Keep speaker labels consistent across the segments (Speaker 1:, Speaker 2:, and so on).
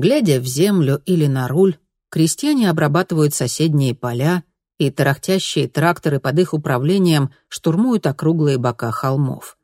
Speaker 1: Глядя в землю или на руль, крестьяне обрабатывают соседние поля, и тарахтящие тракторы под их управлением штурмуют округлые бока холмов.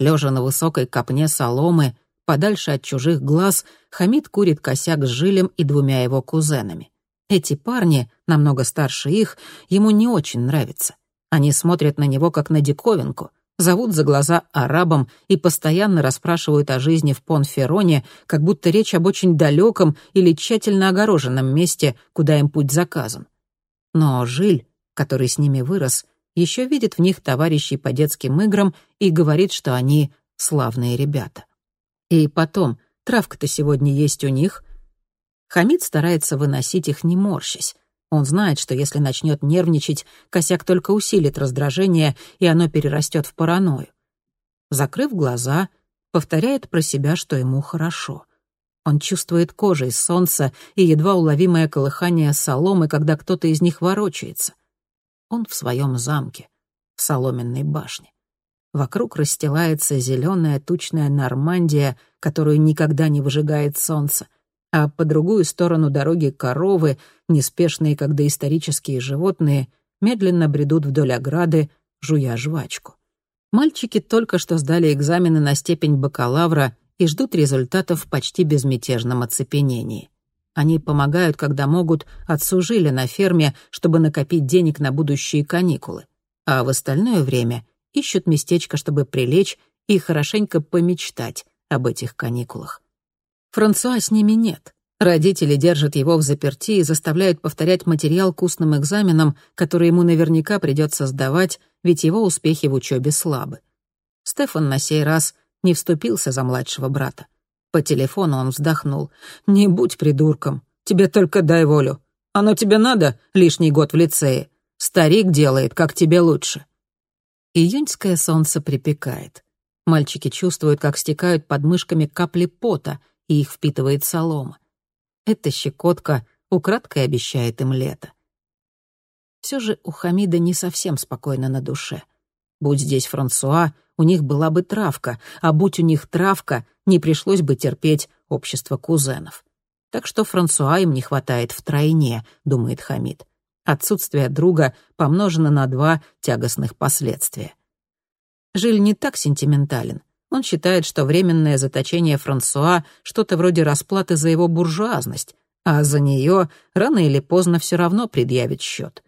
Speaker 1: Лежа на высокой копне соломы, подальше от чужих глаз, Хамид курит косяк с Жилем и двумя его кузенами. Эти парни, намного старше их, ему не очень нравятся. Они смотрят на него как на диковинку, зовут за глаза арабом и постоянно расспрашивают о жизни в Понфероне, как будто речь об очень далеком или тщательно огороженном месте, куда им путь заказан. Но Жиль, который с ними вырос, еще видит в них товарищей по детским играм и говорит, что они славные ребята. И потом, травка-то сегодня есть у них. Хамид старается выносить их, не морщась. Он знает, что если начнет нервничать, косяк только усилит раздражение, и оно перерастет в паранойю. Закрыв глаза, повторяет про себя, что ему хорошо. Он чувствует кожей солнца и едва уловимое колыхание соломы, когда кто-то из них ворочается. Он в своем замке, в соломенной башне. Вокруг расстилается зеленая тучная Нормандия, которую никогда не выжигает солнце, а по другую сторону дороги коровы, неспешные, как доисторические животные, медленно бредут вдоль ограды, жуя жвачку. Мальчики только что сдали экзамены на степень бакалавра и ждут результатов в почти безмятежном оцепенении. Они помогают, когда могут, отцу на ферме, чтобы накопить денег на будущие каникулы. А в остальное время ищут местечко, чтобы прилечь и хорошенько помечтать об этих каникулах. Франсуа с ними нет. Родители держат его в заперти и заставляют повторять материал к устным экзаменам, который ему наверняка придется сдавать, ведь его успехи в учебе слабы. Стефан на сей раз не вступился за младшего брата. По телефону он вздохнул. «Не будь придурком. Тебе только дай волю. Оно тебе надо лишний год в лицее. Старик делает, как тебе лучше». Июньское солнце припекает. Мальчики чувствуют, как стекают под мышками капли пота — и их впитывает солома. Эта щекотка украдкой обещает им лето. Все же у Хамида не совсем спокойно на душе. Будь здесь Франсуа, у них была бы травка, а будь у них травка, не пришлось бы терпеть общество кузенов. Так что Франсуа им не хватает втройне, думает Хамид. Отсутствие друга помножено на два тягостных последствия. Жиль не так сентиментален. Он считает, что временное заточение Франсуа — что-то вроде расплаты за его буржуазность, а за нее рано или поздно все равно предъявит счет.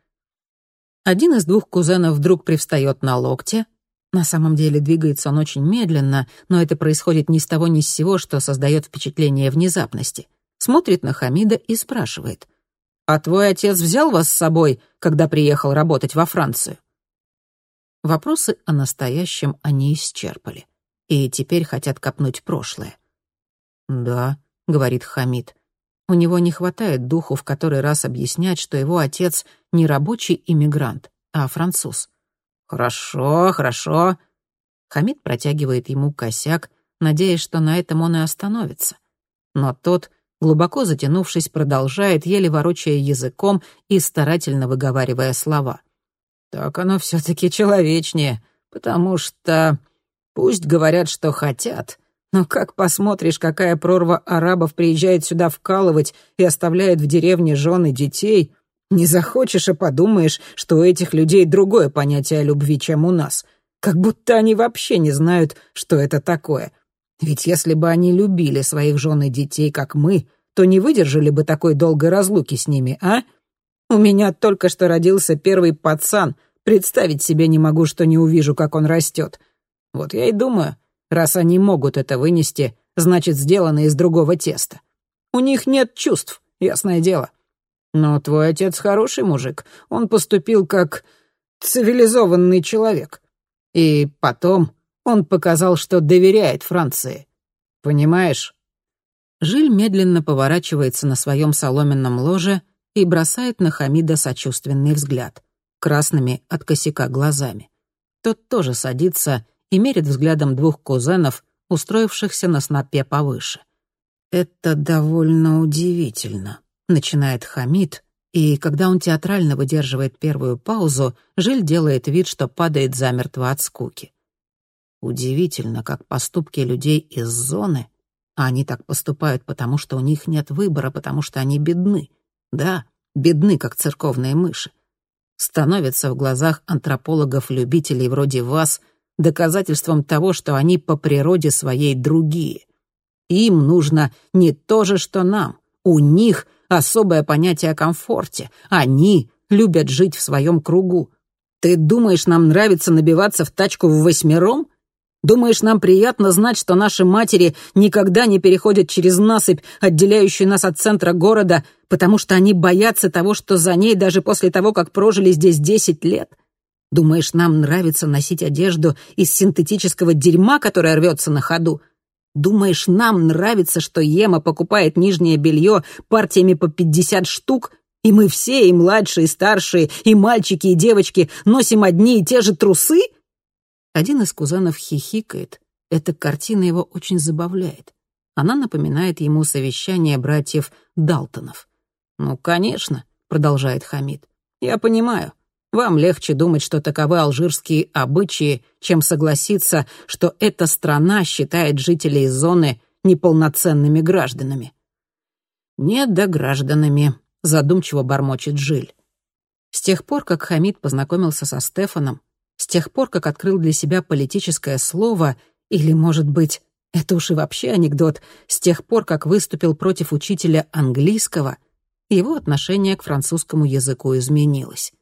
Speaker 1: Один из двух кузенов вдруг привстает на локте. На самом деле двигается он очень медленно, но это происходит ни с того ни с сего, что создает впечатление внезапности. Смотрит на Хамида и спрашивает. «А твой отец взял вас с собой, когда приехал работать во Францию?» Вопросы о настоящем они исчерпали и теперь хотят копнуть прошлое. «Да», — говорит Хамид, — «у него не хватает духу в который раз объяснять, что его отец не рабочий иммигрант, а француз». «Хорошо, хорошо». Хамид протягивает ему косяк, надеясь, что на этом он и остановится. Но тот, глубоко затянувшись, продолжает, еле ворочая языком и старательно выговаривая слова. «Так оно все-таки человечнее, потому что...» Пусть говорят, что хотят, но как посмотришь, какая прорва арабов приезжает сюда вкалывать и оставляет в деревне жены детей, не захочешь, а подумаешь, что у этих людей другое понятие о любви, чем у нас. Как будто они вообще не знают, что это такое. Ведь если бы они любили своих жен и детей, как мы, то не выдержали бы такой долгой разлуки с ними, а? У меня только что родился первый пацан. Представить себе не могу, что не увижу, как он растет. Вот я и думаю, раз они могут это вынести, значит, сделано из другого теста. У них нет чувств, ясное дело. Но твой отец хороший мужик. Он поступил как цивилизованный человек. И потом он показал, что доверяет Франции. Понимаешь? Жиль медленно поворачивается на своем соломенном ложе и бросает на Хамида сочувственный взгляд, красными от косяка глазами. Тот тоже садится и мерит взглядом двух кузенов, устроившихся на снопе повыше. «Это довольно удивительно», — начинает Хамид, и когда он театрально выдерживает первую паузу, Жиль делает вид, что падает замертво от скуки. Удивительно, как поступки людей из зоны А они так поступают, потому что у них нет выбора, потому что они бедны. Да, бедны, как церковные мыши. Становятся в глазах антропологов-любителей вроде вас доказательством того, что они по природе своей другие. Им нужно не то же, что нам. У них особое понятие о комфорте. Они любят жить в своем кругу. Ты думаешь, нам нравится набиваться в тачку в восьмером? Думаешь, нам приятно знать, что наши матери никогда не переходят через насыпь, отделяющую нас от центра города, потому что они боятся того, что за ней даже после того, как прожили здесь десять лет? Думаешь, нам нравится носить одежду из синтетического дерьма, которое рвется на ходу? Думаешь, нам нравится, что Ема покупает нижнее белье партиями по пятьдесят штук, и мы все, и младшие, и старшие, и мальчики, и девочки, носим одни и те же трусы?» Один из кузенов хихикает. Эта картина его очень забавляет. Она напоминает ему совещание братьев Далтонов. «Ну, конечно», — продолжает Хамид. «Я понимаю. Вам легче думать, что таковы алжирские обычаи, чем согласиться, что эта страна считает жителей зоны неполноценными гражданами». «Нет да гражданами», — задумчиво бормочет Жиль. С тех пор, как Хамид познакомился со Стефаном, с тех пор, как открыл для себя политическое слово, или, может быть, это уж и вообще анекдот, с тех пор, как выступил против учителя английского, его отношение к французскому языку изменилось.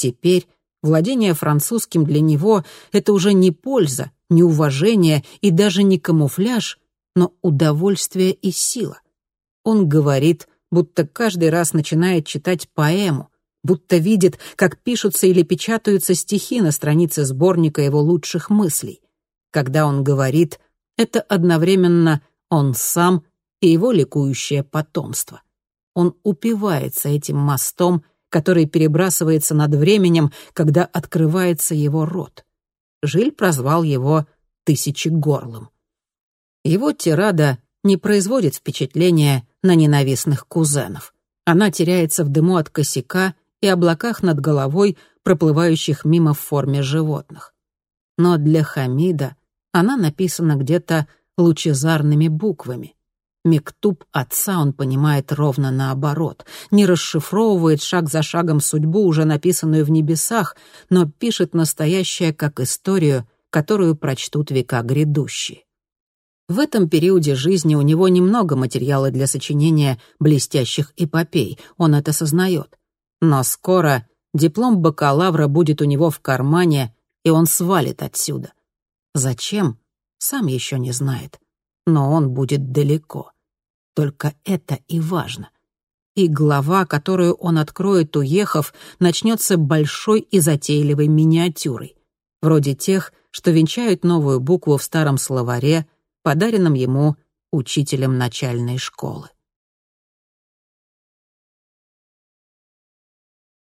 Speaker 1: Теперь владение французским для него — это уже не польза, не уважение и даже не камуфляж, но удовольствие и сила. Он говорит, будто каждый раз начинает читать поэму, будто видит, как пишутся или печатаются стихи на странице сборника его лучших мыслей. Когда он говорит, это одновременно он сам и его ликующее потомство. Он упивается этим мостом, который перебрасывается над временем, когда открывается его рот. Жиль прозвал его «тысячегорлым». Его тирада не производит впечатления на ненавистных кузенов. Она теряется в дыму от косяка и облаках над головой, проплывающих мимо в форме животных. Но для Хамида она написана где-то лучезарными буквами. Мектуб отца он понимает ровно наоборот, не расшифровывает шаг за шагом судьбу, уже написанную в небесах, но пишет настоящее как историю, которую прочтут века грядущие. В этом периоде жизни у него немного материала для сочинения блестящих эпопей, он это сознает. Но скоро диплом бакалавра будет у него в кармане, и он свалит отсюда. Зачем? Сам еще не знает. Но он будет далеко. Только это и важно. И глава, которую он откроет, уехав, начнется большой и затейливой миниатюрой, вроде тех, что венчают новую букву в старом словаре, подаренном ему учителем начальной школы.